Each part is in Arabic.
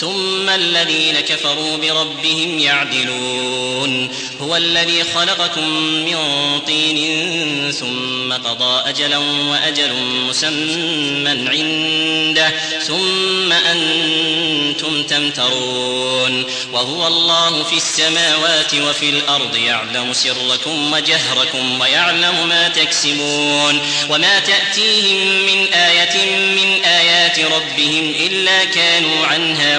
ثم الذين كفروا بربهم يعدلون. هو الذي خلقكم من طين ثم قضى اجلا واجل مسمى عنده ثم أنتم تمترون. وهو الله في السماوات وفي الأرض يعلم سركم وجهركم ويعلم ما تكسبون. وما تأتيهم من آية من آيات ربهم إلا كانوا عنها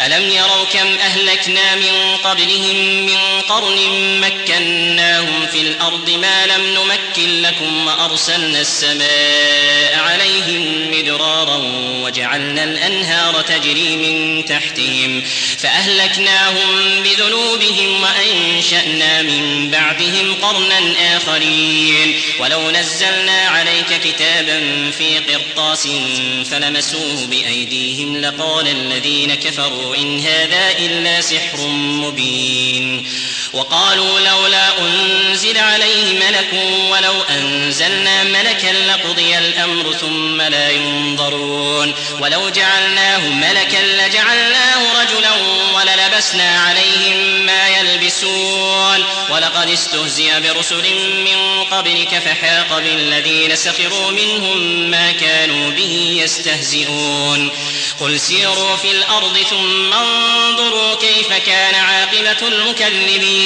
ألم يروا كم أهلكنا من قبلهم من قرن مكناهم في الأرض ما لم نمكن لكم وأرسلنا السماء عليهم مدرارا وجعلنا الأنهار تجري من تحتهم فأهلكناهم بذنوبهم وأنشأنا من بعدهم قرنا آخرين ولو نزلنا عليك كتابا في قرطاس فلمسوه بأيديهم لقال الذين كفروا إن هذا إلا سحر مبين. وقالوا لولا أنزل عليه ملك ولو أنزلنا ملكا لقضي الأمر ثم لا ينظرون. ولو جعلناه ملكا لجعلناه رجلا وللبسنا عليهم ما يلبسون. ولقد استهزئ برسل من قبلك فحاق بالذين سخروا منهم ما كانوا به يستهزئون. قل سيروا في الأرض ثم انظروا كيف كان عاقبة المكذبين.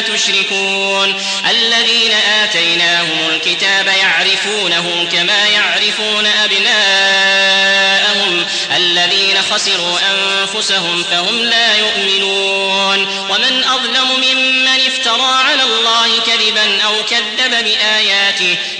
تشركون. الذين آتيناهم الكتاب يعرفونه كما يعرفون أبناءهم. الذين خسروا أنفسهم فهم لا يؤمنون. ومن أظلم ممن افترى على الله كذبا أو كذب بآياته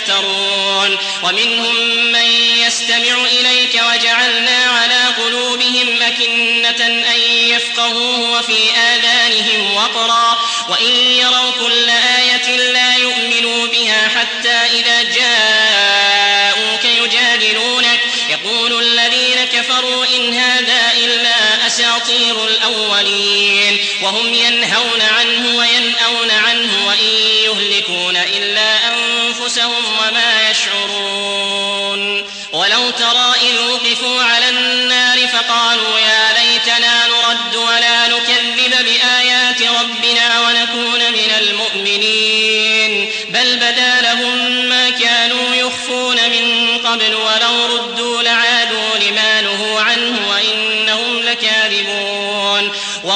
يفترون. ومنهم من يستمع إليك وجعلنا على قلوبهم أكنة أن يفقهوه وفي آذانهم وقرا. وإن يروا كل آية لا يؤمنوا بها حتى إذا جاءوك يجادلونك. يقول الذين كفروا إن هذا إلا أساطير الأولين. وهم ينهون عنه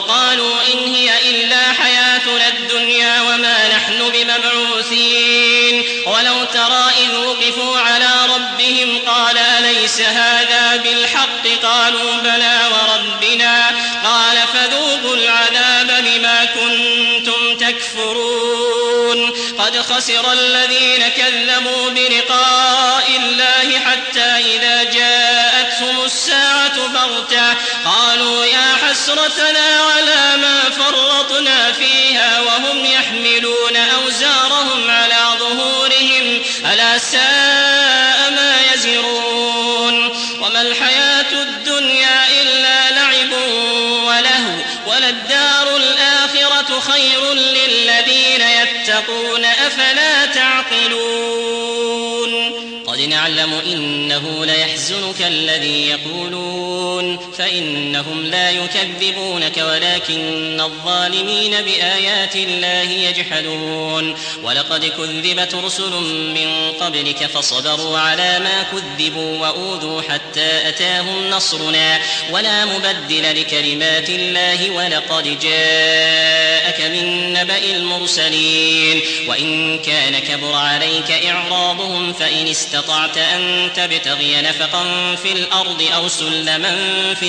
وقالوا إن هي إلا حياتنا الدنيا وما نحن بمبعوثين. ولو ترى إذ وقفوا على ربهم قال أليس هذا بالحق؟ قالوا بلى وربنا. قال فذوقوا العذاب بما كنتم تكفرون. قد خسر الذين كذبوا بلقاء الله حتى إذا جاءتهم الساعة بغتة. قالوا يا حسرتنا ليحزنك الذي يقولون. فإنهم لا يكذبونك ولكن الظالمين بآيات الله يجحدون. ولقد كذبت رسل من قبلك فصبروا على ما كذبوا وأوذوا حتى أتاهم نصرنا. ولا مبدل لكلمات الله ولقد جاءك من نبأ المرسلين. وإن كان كبر عليك إعراضهم فإن استطعت أن تبتغي نفقا في الأرض أو سلما في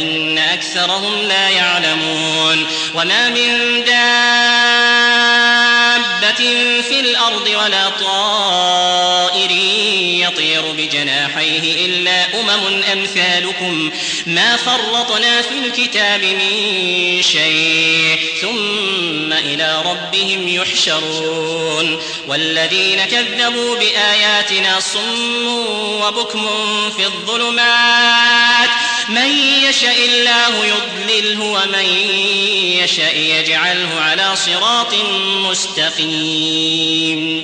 أكثرهم لا يعلمون وما من دابة في الأرض ولا طائر يطير بجناحيه إلا أمم أمثالكم ما فرطنا في الكتاب من شيء ثم إلى ربهم يحشرون والذين كذبوا بآياتنا صم وبكم في الظلمات من يشاء الله يضلله ومن يشاء يجعله على صراط مستقيم.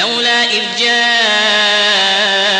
فلولا إذ جاءهم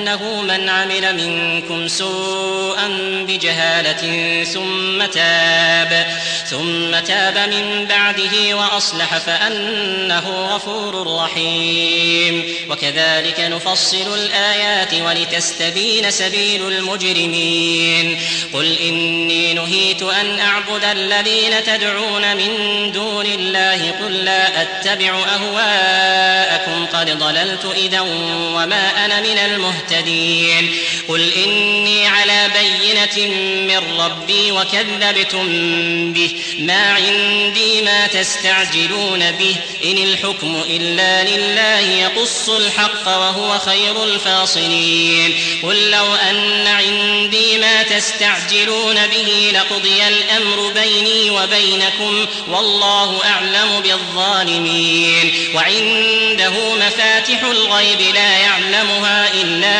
أنه من عمل منكم سوءا بجهالة ثم تاب ثم تاب من بعده وأصلح فأنه غفور رحيم. وكذلك نفصل الآيات ولتستبين سبيل المجرمين. قل إني نهيت أن أعبد الذين تدعون من دون الله قل لا أتبع أهواءكم قد ضللت إذا وما أنا من المهتدين. قل إني على بينة من ربي وكذبتم به. ما عندي ما تستعجلون به. إن الحكم إلا لله يقص الحق وهو خير الفاصلين. قل لو أن عندي ما تستعجلون به لقضي الأمر بيني وبينكم والله أعلم بالظالمين. وعنده مفاتح الغيب لا يعلمها إلا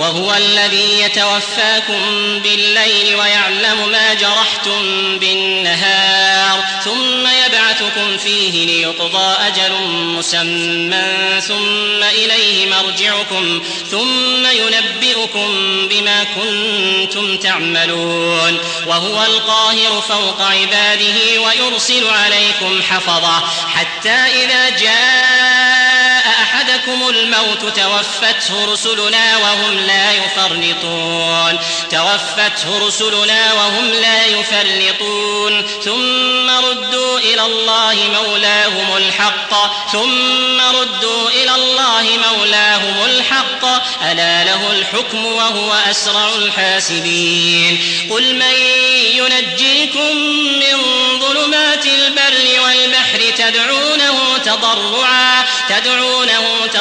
وهو الذي يتوفاكم بالليل ويعلم ما جرحتم بالنهار ثم يبعثكم فيه ليقضى أجل مسمى ثم إليه مرجعكم ثم ينبئكم بما كنتم تعملون. وهو القاهر فوق عباده ويرسل عليكم حفظة حتى إذا جاء أحدكم الموت توفته رسلنا وهم لا يفرطون. توفته رسلنا وهم لا يفرطون. ثم ردوا إلى الله مولاهم الحق. ثم ردوا إلى الله مولاهم الحق. ألا له الحكم وهو أسرع الحاسبين. قل من ينجيكم من ظلمات البر والبحر تدعونه تضرعا تدعونه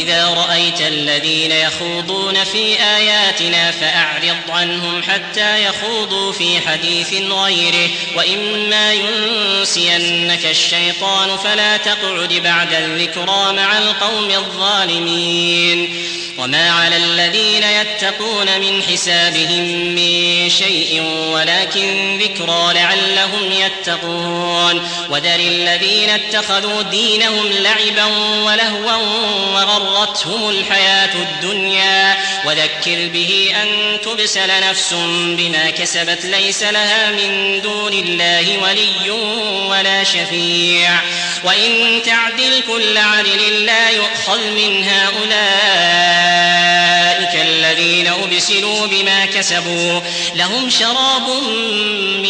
وإذا رأيت الذين يخوضون في آياتنا فأعرض عنهم حتى يخوضوا في حديث غيره. وإما ينسينك الشيطان فلا تقعد بعد الذكرى مع القوم الظالمين. وما على الذين يتقون من حسابهم من شيء ولكن ذكرى لعلهم يتقون. وذر الذين اتخذوا دينهم لعبا ولهوا وغرتهم الحياة الدنيا. وذكر به أن تبسل نفس بما كسبت ليس لها من دون الله ولي ولا شفيع. وإن تعدل كل عدل لا يؤخذ من هؤلاء الذين أبسلوا بما كسبوا. لهم شراب من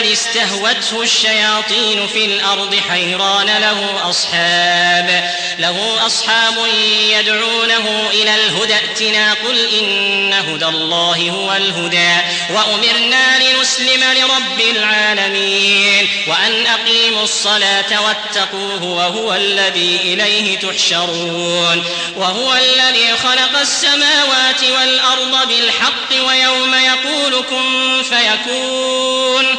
كالذي استهوته الشياطين في الأرض حيران له أصحاب له أصحاب يدعونه إلى الهدى ائتنا قل إن هدى الله هو الهدى وأمرنا لنسلم لرب العالمين وأن أقيموا الصلاة واتقوه وهو الذي إليه تحشرون وهو الذي خلق السماوات والأرض بالحق ويوم يقول كن فيكون.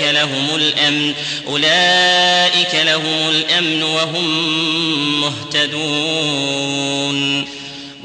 أولئك لهم الأمن أولئك لهم الأمن وهم مهتدون.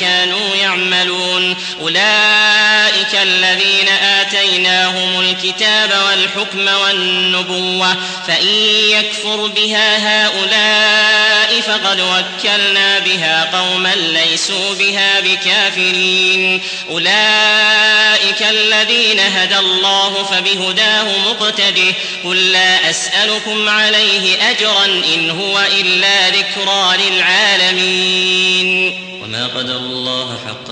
كانوا يعملون. أولئك الذين آتيناهم الكتاب والحكم والنبوة فإن يكفر بها هؤلاء فقد وكلنا بها قوما ليسوا بها بكافرين. أولئك الذين هدى الله فبهداه مقتده. قل لا أسألكم عليه أجرا إن هو إلا ذكرى للعالمين. وما قدر الله حق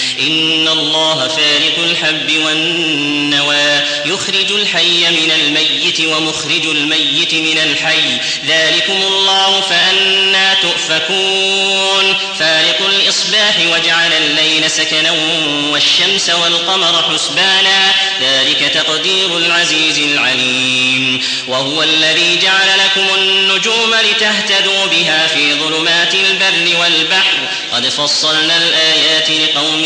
إن الله فارق الحب والنوى. يخرج الحي من الميت ومخرج الميت من الحي. ذلكم الله فأنا تؤفكون. فارق الإصباح وجعل الليل سكنا والشمس والقمر حسبانا. ذلك تقدير العزيز العليم. وهو الذي جعل لكم النجوم لتهتدوا بها في ظلمات البر والبحر. قد فصلنا الآيات لقوم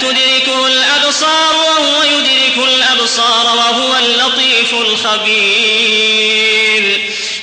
تدركه الأبصار وهو يدرك الأبصار وهو اللطيف الخبير.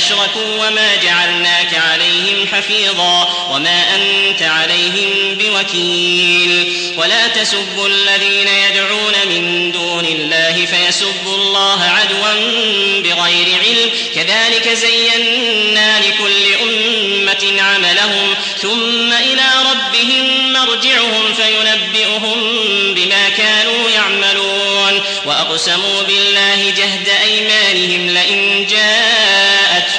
أشركوا وما جعلناك عليهم حفيظا وما أنت عليهم بوكيل. ولا تسبوا الذين يدعون من دون الله فيسبوا الله عدوا بغير علم. كذلك زينا لكل أمة عملهم ثم إلى ربهم مرجعهم فينبئهم بما كانوا يعملون. وأقسموا بالله جهد أيمانهم لئن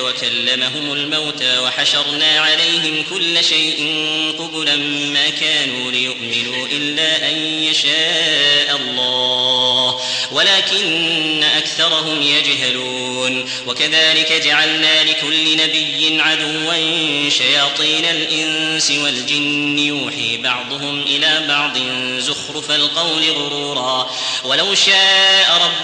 وكلمهم الموتى وحشرنا عليهم كل شيء قبلا ما كانوا ليؤمنوا إلا أن يشاء الله. ولكن أكثرهم يجهلون. وكذلك جعلنا لكل نبي عدوا شياطين الإنس والجن يوحي بعضهم إلى بعض زخرف القول غرورا. ولو شاء ربك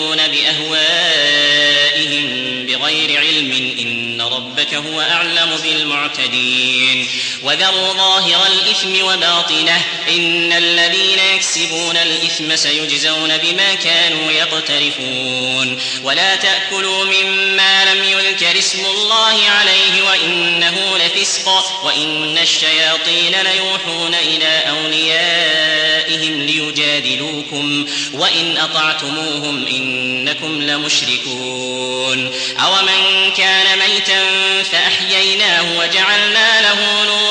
ربك هو أعلم بالمعتدين. وذروا ظاهر الإثم وباطنه. إن الذين يكسبون الإثم سيجزون بما كانوا يقترفون. ولا تأكلوا مما لم يذكر اسم الله عليه وإنه لفسق. وإن الشياطين ليوحون إلى أوليائهم ليجادلوكم. وإن أطعتموهم إنكم لمشركون. أومن كان ميتا فأحييناه وجعلنا له نورا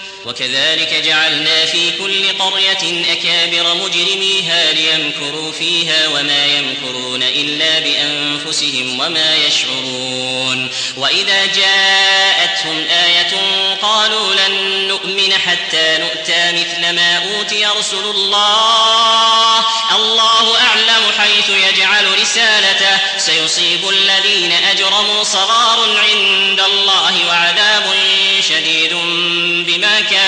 وكذلك جعلنا في كل قرية أكابر مجرميها ليمكروا فيها وما يمكرون إلا بأنفسهم وما يشعرون. وإذا جاءتهم آية قالوا لن نؤمن حتى نؤتى مثل ما أوتي رسل الله. الله أعلم حيث يجعل رسالته. سيصيب الذين أجرموا صغار عند الله وعذاب شديد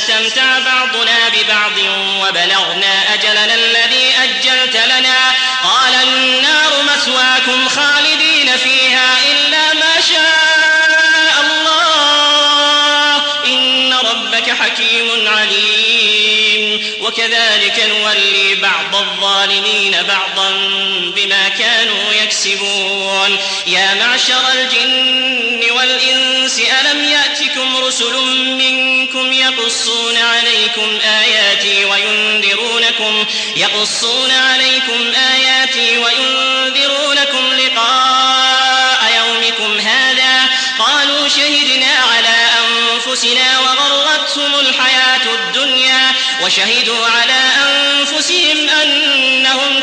استمتع بعضنا ببعض وبلغنا أجلنا الذي أجلت لنا. قال النار مثواكم خالدين فيها إلا ما شاء الله. إن ربك حكيم عليم. وكذلك نولي بعض الظالمين بعضا بما كانوا يكسبون. يا معشر الجن والإنس ألم يأتكم رسل منكم يقصون عليكم آياتي وينذرونكم يقصون عليكم آياتي وينذرونكم لقاء يومكم هذا قالوا شهدنا على أنفسنا وغرتهم الحياة الدنيا وشهدوا على أنفسهم أنهم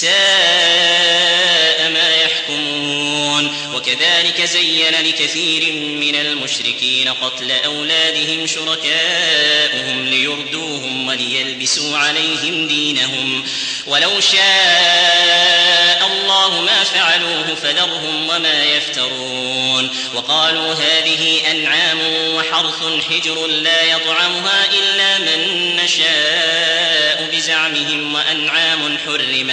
ساء ما يحكمون. وكذلك زين لكثير من المشركين قتل أولادهم شركاؤهم ليردوهم وليلبسوا عليهم دينهم. ولو شاء الله ما فعلوه فذرهم وما يفترون. وقالوا هذه أنعام وحرث حجر لا يطعمها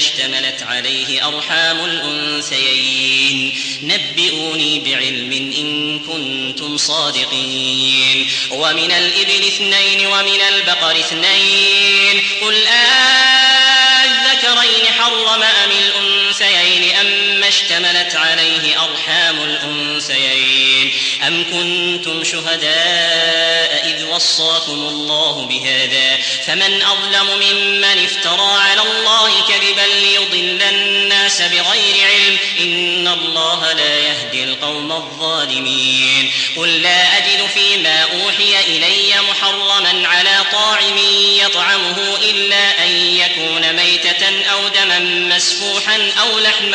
اشتملت عليه أرحام الأنثيين. نبئوني بعلم إن كنتم صادقين. ومن الإبل اثنين ومن البقر اثنين. قل الذكرين حرم اشتملت عليه أرحام الأنثيين. أم كنتم شهداء إذ وصاكم الله بهذا؟ فمن أظلم ممن افترى على الله كذبا ليضل الناس بغير علم. إن الله لا يهدي القوم الظالمين. قل لا أجد فيما أوحي إلي محرما على طاعم يطعمه إلا أن يكون ميتة أو دما مسفوحا أو لحم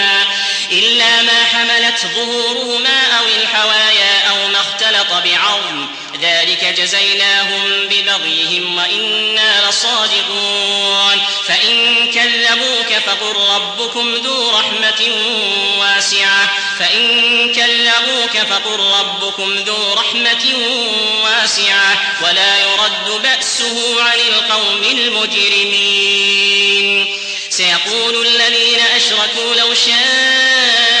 ما حملت ظهورهما أو الحوايا أو ما اختلط بعظم ذلك جزيناهم ببغيهم وإنا لصادقون فإن كذبوك فقل ربكم ذو رحمة واسعة فإن كذبوك فقل ربكم ذو رحمة واسعة ولا يرد بأسه عن القوم المجرمين سيقول الذين أشركوا لو شاء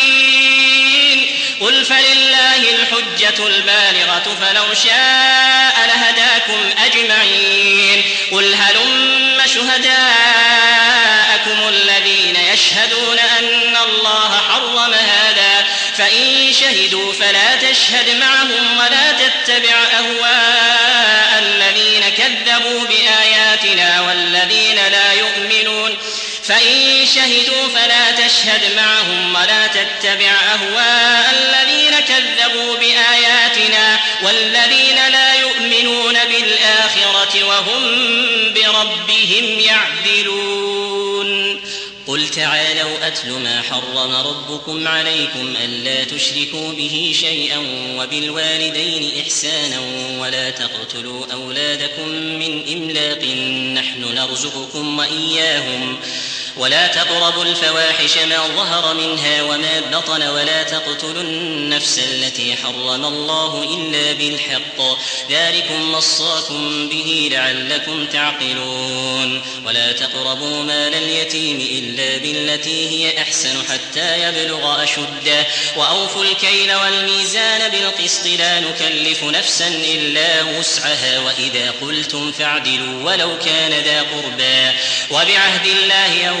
فلله الحجة البالغة فلو شاء لهداكم أجمعين. قل هلم شهداءكم الذين يشهدون أن الله حرم هذا فإن شهدوا فلا تشهد معهم ولا تتبع أهواء الذين كذبوا بآياتنا والذين لا يؤمنون. فإن شهدوا فلا تشهد معهم ولا تتبع أهواء والذين لا يؤمنون بالآخرة وهم بربهم يعدلون. قل تعالوا أتل ما حرم ربكم عليكم ألا تشركوا به شيئا وبالوالدين إحسانا ولا تقتلوا أولادكم من إملاق نحن نرزقكم وإياهم ولا تقربوا الفواحش ما ظهر منها وما بطن ولا تقتلوا النفس التي حرم الله إلا بالحق. ذلكم وصاكم به لعلكم تعقلون. ولا تقربوا مال اليتيم إلا بالتي هي أحسن حتى يبلغ أشده. وأوفوا الكيل والميزان بالقسط لا نكلف نفسا إلا وسعها. وإذا قلتم فاعدلوا ولو كان ذا قربى. وبعهد الله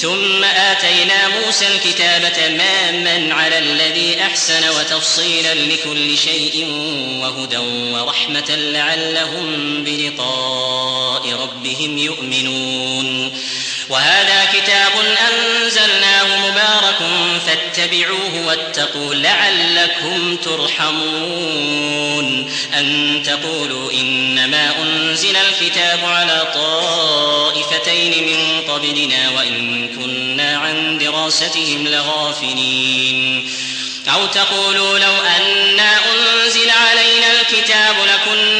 ثم آتينا موسى الكتاب تماما على الذي أحسن وتفصيلا لكل شيء وهدى ورحمة لعلهم بلقاء ربهم يؤمنون. وهذا كتاب أنزلناه مبارك فاتبعوه واتقوا لعلكم ترحمون. أن تقولوا إنما أنزل الكتاب على طائفتين من قبلنا وإن كنا عن دراستهم لغافلين. أو تقولوا لو أنا أنزل علينا الكتاب لكنا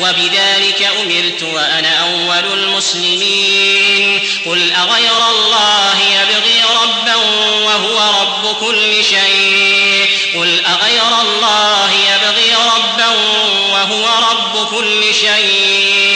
وبذلك أمرت وأنا أول المسلمين. قل أغير الله يبغي ربا وهو رب كل شيء. قل أغير الله يبغي ربا وهو رب كل شيء.